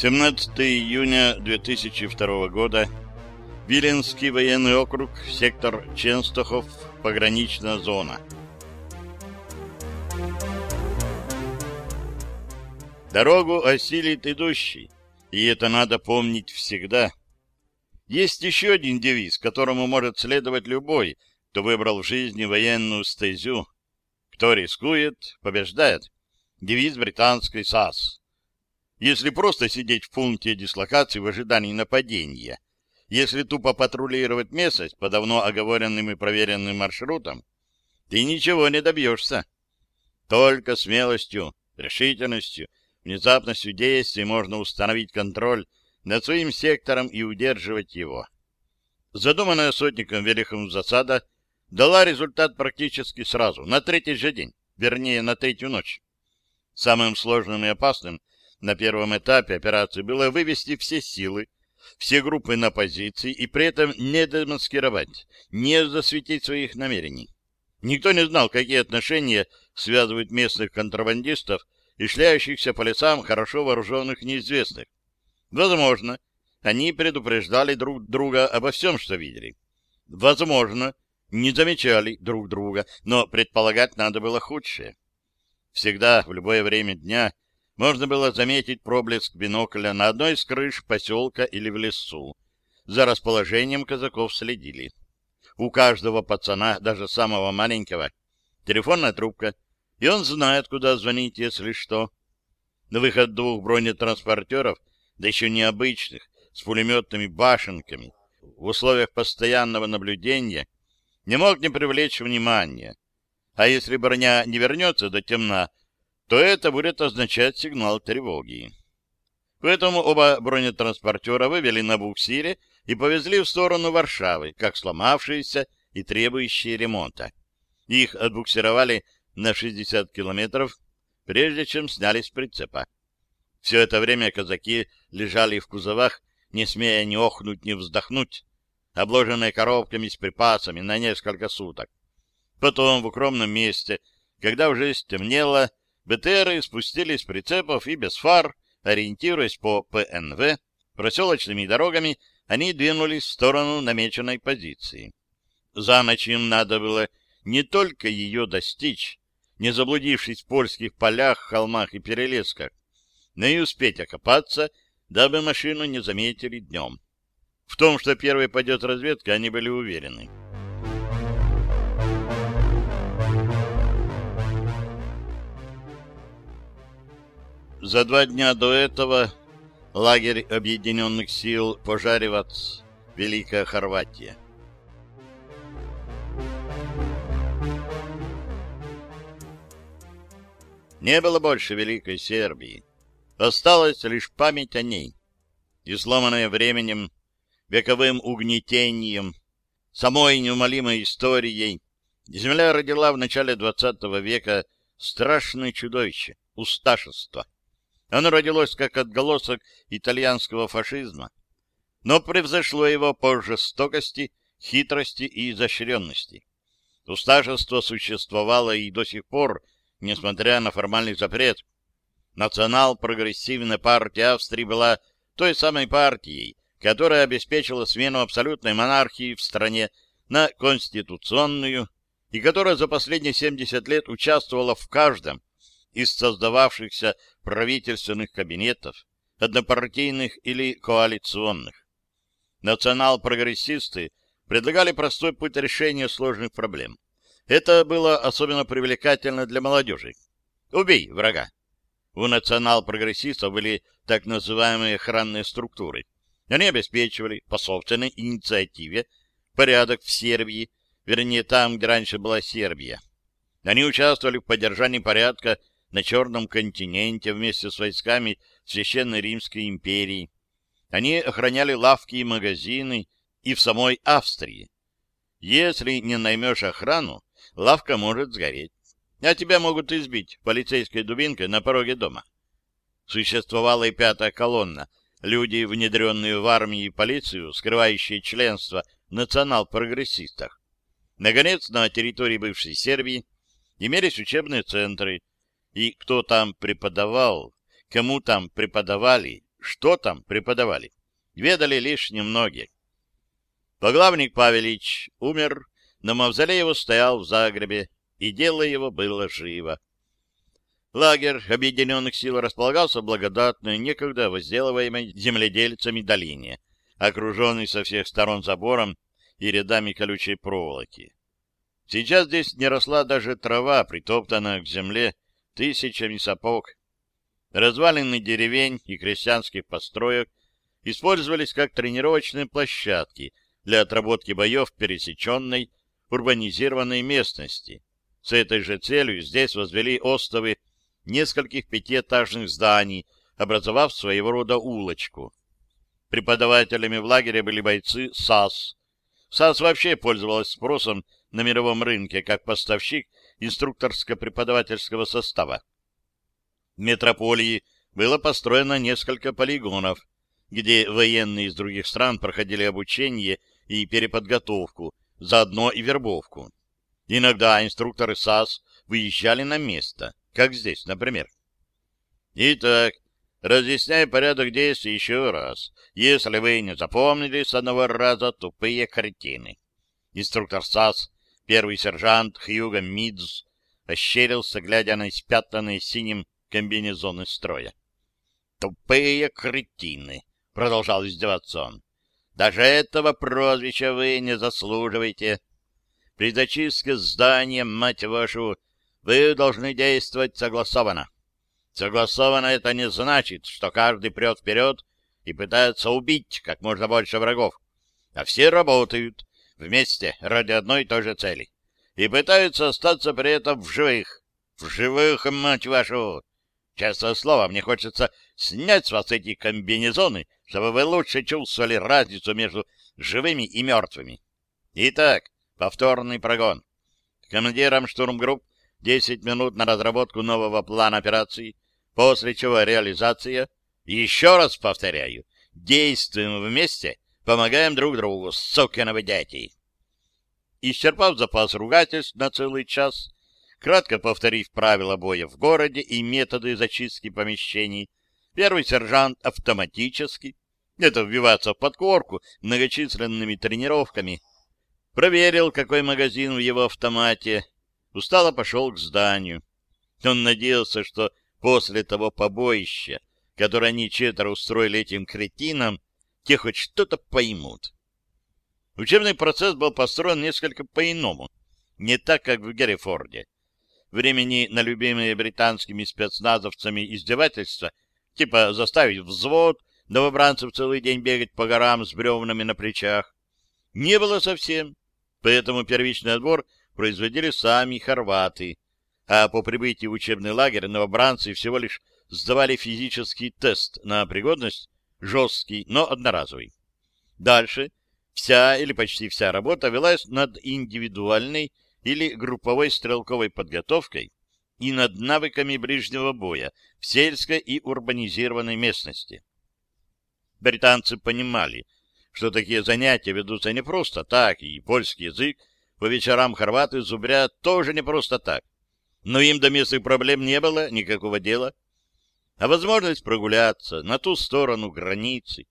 17 июня 2002 года. Виленский военный округ, сектор Ченстохов, пограничная зона. Дорогу осилит идущий, и это надо помнить всегда. Есть еще один девиз, которому может следовать любой, кто выбрал в жизни военную стезю. Кто рискует, побеждает. Девиз британской САС. Если просто сидеть в пункте дислокации в ожидании нападения, если тупо патрулировать местность по давно оговоренным и проверенным маршрутам, ты ничего не добьешься. Только смелостью, решительностью, внезапностью действий можно установить контроль над своим сектором и удерживать его. Задуманная сотником Велихом засада дала результат практически сразу, на третий же день, вернее, на третью ночь. Самым сложным и опасным на первом этапе операции было вывести все силы, все группы на позиции и при этом не демаскировать, не засветить своих намерений. Никто не знал, какие отношения связывают местных контрабандистов и шляющихся по лесам хорошо вооруженных неизвестных. Возможно, они предупреждали друг друга обо всем, что видели. Возможно, не замечали друг друга, но предполагать надо было худшее. Всегда, в любое время дня, можно было заметить проблеск бинокля на одной из крыш поселка или в лесу. За расположением казаков следили. У каждого пацана, даже самого маленького, телефонная трубка, и он знает, куда звонить, если что. На выход двух бронетранспортеров, да еще необычных, с пулеметными башенками, в условиях постоянного наблюдения, не мог не привлечь внимания. А если броня не вернется до темна, то это будет означать сигнал тревоги. Поэтому оба бронетранспортера вывели на буксире и повезли в сторону Варшавы, как сломавшиеся и требующие ремонта. Их отбуксировали на 60 километров, прежде чем сняли с прицепа. Все это время казаки лежали в кузовах, не смея ни охнуть, ни вздохнуть, обложенные коробками с припасами на несколько суток. Потом в укромном месте, когда уже стемнело, БТРы спустились с прицепов и без фар, ориентируясь по ПНВ, проселочными дорогами, они двинулись в сторону намеченной позиции. За ночь им надо было не только ее достичь, не заблудившись в польских полях, холмах и перелесках, но и успеть окопаться, дабы машину не заметили днем. В том, что первой пойдет разведка, они были уверены. За два дня до этого лагерь объединенных сил Пожаревац, Великая Хорватия. Не было больше Великой Сербии. Осталась лишь память о ней. И сломанная временем, вековым угнетением, самой неумолимой историей, земля родила в начале XX века страшное чудовище — усташество. Оно родилось как отголосок итальянского фашизма, но превзошло его по жестокости, хитрости и изощренности. Усташество существовало и до сих пор, несмотря на формальный запрет. Национал-прогрессивная партия Австрии была той самой партией, которая обеспечила смену абсолютной монархии в стране на конституционную и которая за последние 70 лет участвовала в каждом из создававшихся правительственных кабинетов, однопартийных или коалиционных. Национал-прогрессисты предлагали простой путь решения сложных проблем. Это было особенно привлекательно для молодежи. Убей врага. У национал-прогрессистов были так называемые охранные структуры. Они обеспечивали по собственной инициативе порядок в Сербии, вернее там, где раньше была Сербия. Они участвовали в поддержании порядка на Черном континенте вместе с войсками Священной Римской империи. Они охраняли лавки и магазины и в самой Австрии. Если не наймешь охрану, лавка может сгореть, а тебя могут избить полицейской дубинкой на пороге дома. Существовала и пятая колонна, люди, внедренные в армию и полицию, скрывающие членство национал-прогрессистах. Наконец, на территории бывшей Сербии имелись учебные центры, и кто там преподавал, кому там преподавали, что там преподавали, ведали лишь немногие. Поглавник Павелич умер, но мавзолей его стоял в Загребе, и дело его было живо. Лагерь объединенных сил располагался в благодатной, некогда возделываемой земледельцами долине, окруженный со всех сторон забором и рядами колючей проволоки. Сейчас здесь не росла даже трава, притоптанная к земле тысячами сапог. Развалины деревень и крестьянских построек использовались как тренировочные площадки для отработки боев в пересеченной урбанизированной местности. С этой же целью здесь возвели остовы нескольких пятиэтажных зданий, образовав своего рода улочку. Преподавателями в лагере были бойцы САС. САС вообще пользовалась спросом на мировом рынке как поставщик инструкторско-преподавательского состава. В метрополии было построено несколько полигонов, где военные из других стран проходили обучение и переподготовку, заодно и вербовку. Иногда инструкторы САС выезжали на место, как здесь, например. Итак, разъясняю порядок действий еще раз. Если вы не запомнили с одного раза тупые картины. Инструктор САС, первый сержант Хьюго Мидз, ощерился, глядя на испятанные синим комбинезоны строя. «Тупые кретины!» — продолжал издеваться он. «Даже этого прозвища вы не заслуживаете. При зачистке здания, мать вашу, вы должны действовать согласованно. Согласованно это не значит, что каждый прет вперед и пытается убить как можно больше врагов, а все работают вместе ради одной и той же цели и пытаются остаться при этом в живых. В живых, мать вашу! Честное слово, мне хочется снять с вас эти комбинезоны, чтобы вы лучше чувствовали разницу между живыми и мертвыми. Итак, Повторный прогон. Командирам штурмгрупп 10 минут на разработку нового плана операции, после чего реализация. Еще раз повторяю, действуем вместе, помогаем друг другу, сукиновы дети. Исчерпав запас ругательств на целый час, кратко повторив правила боя в городе и методы зачистки помещений, первый сержант автоматически, это вбиваться в подкорку многочисленными тренировками, Проверил, какой магазин в его автомате. Устало пошел к зданию. Он надеялся, что после того побоища, которое они четверо устроили этим кретинам, те хоть что-то поймут. Учебный процесс был построен несколько по-иному, не так, как в Геррифорде. Времени на любимые британскими спецназовцами издевательства, типа заставить взвод новобранцев целый день бегать по горам с бревнами на плечах, не было совсем. Поэтому первичный отбор производили сами хорваты, а по прибытии в учебный лагерь новобранцы всего лишь сдавали физический тест на пригодность, жесткий, но одноразовый. Дальше вся или почти вся работа велась над индивидуальной или групповой стрелковой подготовкой и над навыками ближнего боя в сельской и урбанизированной местности. Британцы понимали, что такие занятия ведутся не просто так, и польский язык по вечерам хорваты зубрят тоже не просто так. Но им до местных проблем не было никакого дела. А возможность прогуляться на ту сторону границы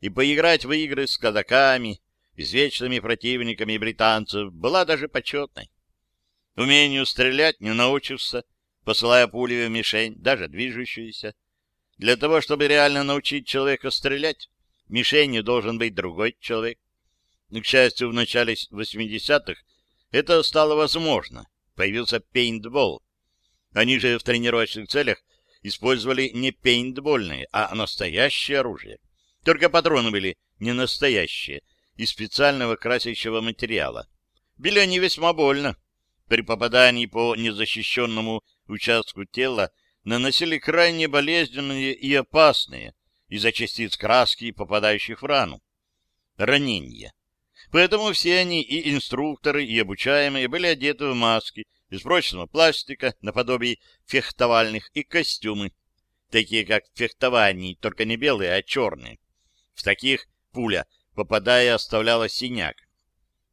и поиграть в игры с казаками, извечными противниками британцев, была даже почетной. Умению стрелять не научишься, посылая пули в мишень, даже движущуюся. Для того, чтобы реально научить человека стрелять, мишенью должен быть другой человек. К счастью, в начале 80-х это стало возможно. Появился пейнтбол. Они же в тренировочных целях использовали не пейнтбольные, а настоящее оружие. Только патроны были не настоящие, из специального красящего материала. Били они весьма больно. При попадании по незащищенному участку тела наносили крайне болезненные и опасные, из-за частиц краски, попадающих в рану. Ранения. Поэтому все они, и инструкторы, и обучаемые, были одеты в маски из прочного пластика, наподобие фехтовальных, и костюмы, такие как в фехтовании, только не белые, а черные. В таких пуля, попадая, оставляла синяк.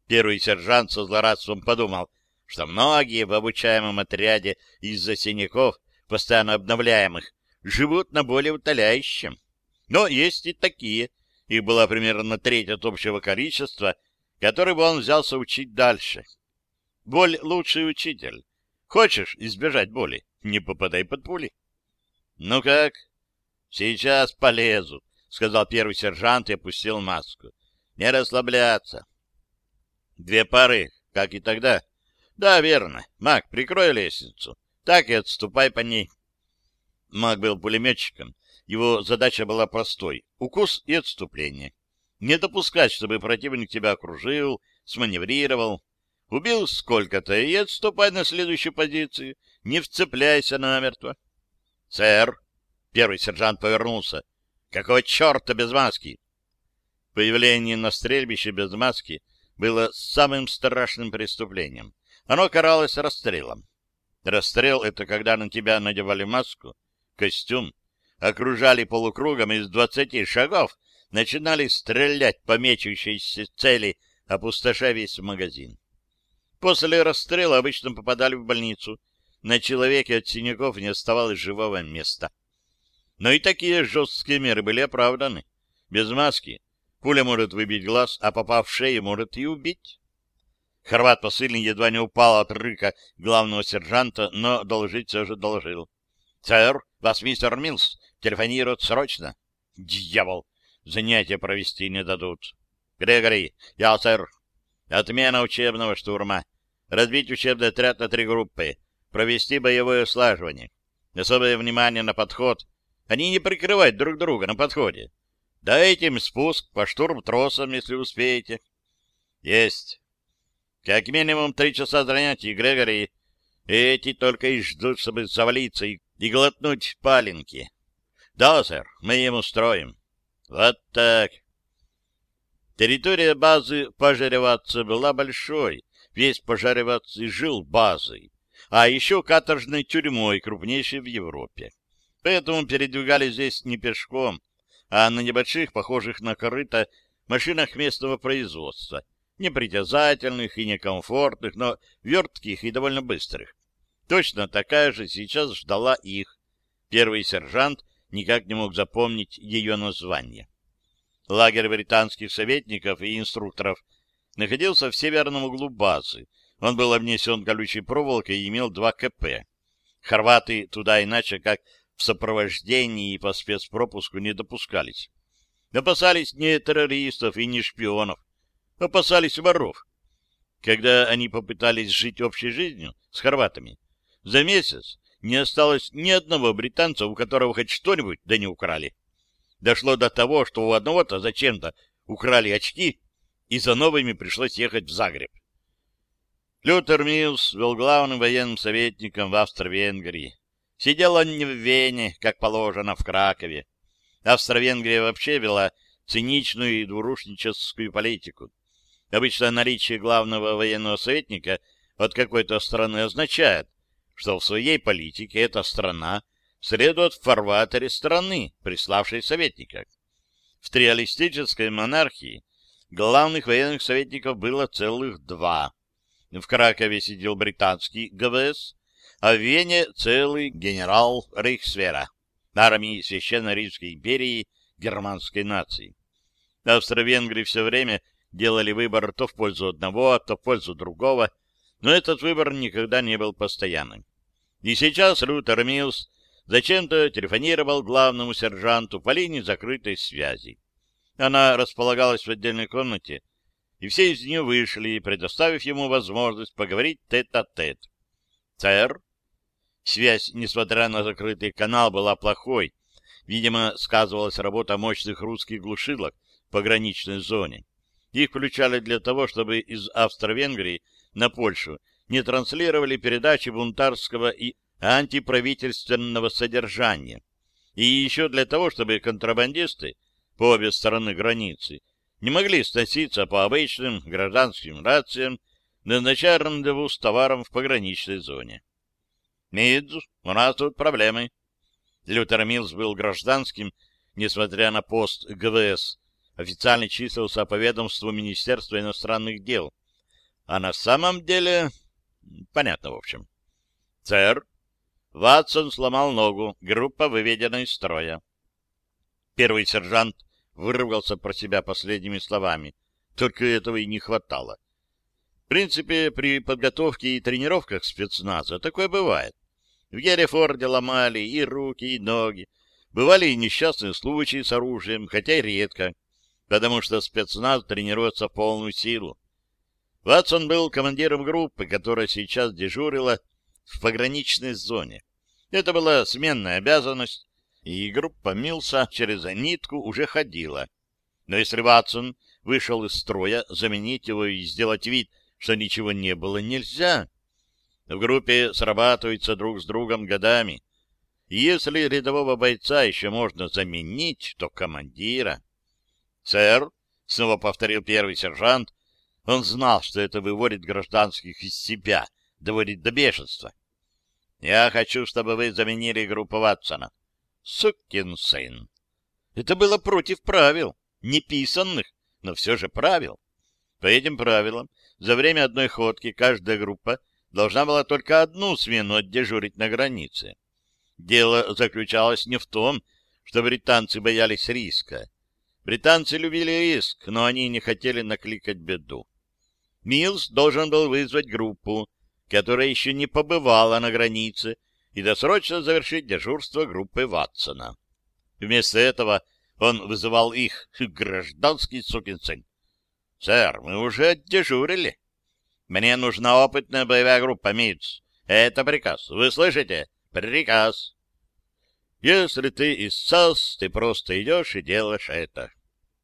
Первый сержант со злорадством подумал, что многие в обучаемом отряде из-за синяков, постоянно обновляемых, живут на более утоляющем Но есть и такие. Их было примерно треть от общего количества, который бы он взялся учить дальше. Боль — лучший учитель. Хочешь избежать боли? Не попадай под пули. — Ну как? — Сейчас полезу, — сказал первый сержант и опустил маску. — Не расслабляться. Две пары, как и тогда. Да, верно. Мак, прикрой лестницу. Так и отступай по ней. Мак был пулеметчиком. Его задача была простой — укус и отступление. Не допускать, чтобы противник тебя окружил, сманеврировал. Убил сколько-то и отступай на следующую позицию. Не вцепляйся намертво. — Сэр! — первый сержант повернулся. — Какого черта без маски? Появление на стрельбище без маски было самым страшным преступлением. Оно каралось расстрелом. Расстрел — это когда на тебя надевали маску, костюм, окружали полукругом из двадцати шагов, начинали стрелять по мечущейся цели, опустошая весь магазин. После расстрела обычно попадали в больницу. На человеке от синяков не оставалось живого места. Но и такие жесткие меры были оправданы. Без маски пуля может выбить глаз, а попав в шею, может и убить. Хорват посыльный едва не упал от рыка главного сержанта, но доложить все же доложил. — Сэр, вас мистер Милс телефонирует срочно. — Дьявол! Занятия провести не дадут. — Грегори, я, сэр. Отмена учебного штурма. Разбить учебный отряд на три группы. Провести боевое слаживание. Особое внимание на подход. Они не прикрывают друг друга на подходе. Дайте им спуск по штурм-тросам, если успеете. Есть. Как минимум три часа занятий, Грегори. Эти только и ждут, чтобы завалиться и, и глотнуть паленки. Да, сэр, мы им устроим. Вот так. Территория базы Пожареваться была большой. Весь Пожареваться жил базой, а еще каторжной тюрьмой, крупнейшей в Европе. Поэтому передвигались здесь не пешком, а на небольших, похожих на корыто, машинах местного производства — непритязательных и некомфортных, но вертких и довольно быстрых. Точно такая же сейчас ждала их. Первый сержант никак не мог запомнить ее название. Лагерь британских советников и инструкторов находился в северном углу базы. Он был обнесен колючей проволокой и имел два КП. Хорваты туда иначе, как в сопровождении и по спецпропуску не допускались. Опасались не террористов и не шпионов, опасались воров. Когда они попытались жить общей жизнью с хорватами, за месяц не осталось ни одного британца, у которого хоть что-нибудь да не украли. Дошло до того, что у одного-то зачем-то украли очки, и за новыми пришлось ехать в Загреб. Лютер Милс был главным военным советником в Австро-Венгрии. Сидел он не в Вене, как положено, в Кракове. Австро-Венгрия вообще вела циничную и двурушническую политику. Обычно наличие главного военного советника от какой-то страны означает, что в своей политике эта страна следует в фарватере страны, приславшей советника. В триалистической монархии главных военных советников было целых два. В Кракове сидел британский ГВС, а в Вене целый генерал Рейхсвера, армии Священной Римской империи германской нации. Австро-Венгрии все время делали выбор то в пользу одного, то в пользу другого, но этот выбор никогда не был постоянным. И сейчас Лютер Милс зачем-то телефонировал главному сержанту по линии закрытой связи. Она располагалась в отдельной комнате, и все из нее вышли, предоставив ему возможность поговорить тет-а-тет. -тет. «Сэр?» Связь, несмотря на закрытый канал, была плохой. Видимо, сказывалась работа мощных русских глушилок в пограничной зоне. Их включали для того, чтобы из Австро-Венгрии на Польшу не транслировали передачи бунтарского и антиправительственного содержания. И еще для того, чтобы контрабандисты по обе стороны границы не могли сноситься по обычным гражданским рациям, назначая рандеву с товаром в пограничной зоне. «Мидз, у нас тут проблемы». Лютер Милс был гражданским, несмотря на пост ГВС, официально числился по ведомству Министерства иностранных дел. А на самом деле... Понятно, в общем. Сэр, Ватсон сломал ногу, группа выведена из строя. Первый сержант выругался про себя последними словами. Только этого и не хватало. В принципе, при подготовке и тренировках спецназа такое бывает. В Герефорде ломали и руки, и ноги. Бывали и несчастные случаи с оружием, хотя и редко, потому что спецназ тренируется в полную силу. Ватсон был командиром группы, которая сейчас дежурила в пограничной зоне. Это была сменная обязанность, и группа Милса через нитку уже ходила. Но если Ватсон вышел из строя, заменить его и сделать вид, что ничего не было, нельзя. В группе срабатываются друг с другом годами. И если рядового бойца еще можно заменить, то командира... — Сэр, — снова повторил первый сержант, он знал, что это выводит гражданских из себя, доводит до бешенства. — Я хочу, чтобы вы заменили группу Ватсона. — Сукин сын. Это было против правил, неписанных, но все же правил. По этим правилам, за время одной ходки каждая группа должна была только одну смену отдежурить на границе. Дело заключалось не в том, что британцы боялись риска. Британцы любили риск, но они не хотели накликать беду. Милс должен был вызвать группу, которая еще не побывала на границе, и досрочно завершить дежурство группы Ватсона. Вместо этого он вызывал их, гражданский сукин сын. — Сэр, мы уже отдежурили. Мне нужна опытная боевая группа, Митц. Это приказ. Вы слышите? Приказ. Если ты из САС, ты просто идешь и делаешь это.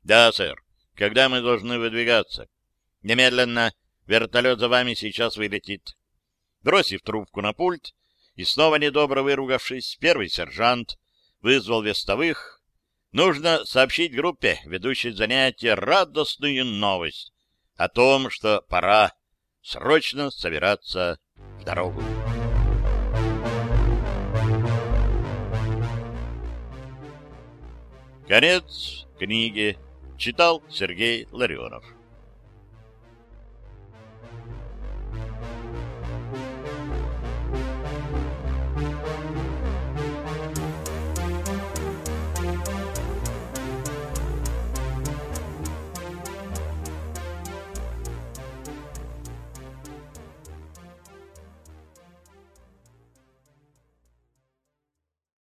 Да, сэр. Когда мы должны выдвигаться? Немедленно. Вертолет за вами сейчас вылетит. Бросив трубку на пульт и снова недобро выругавшись, первый сержант вызвал вестовых. Нужно сообщить группе, ведущей занятия, радостную новость о том, что пора срочно собираться в дорогу. Конец книги. Читал Сергей Ларионов.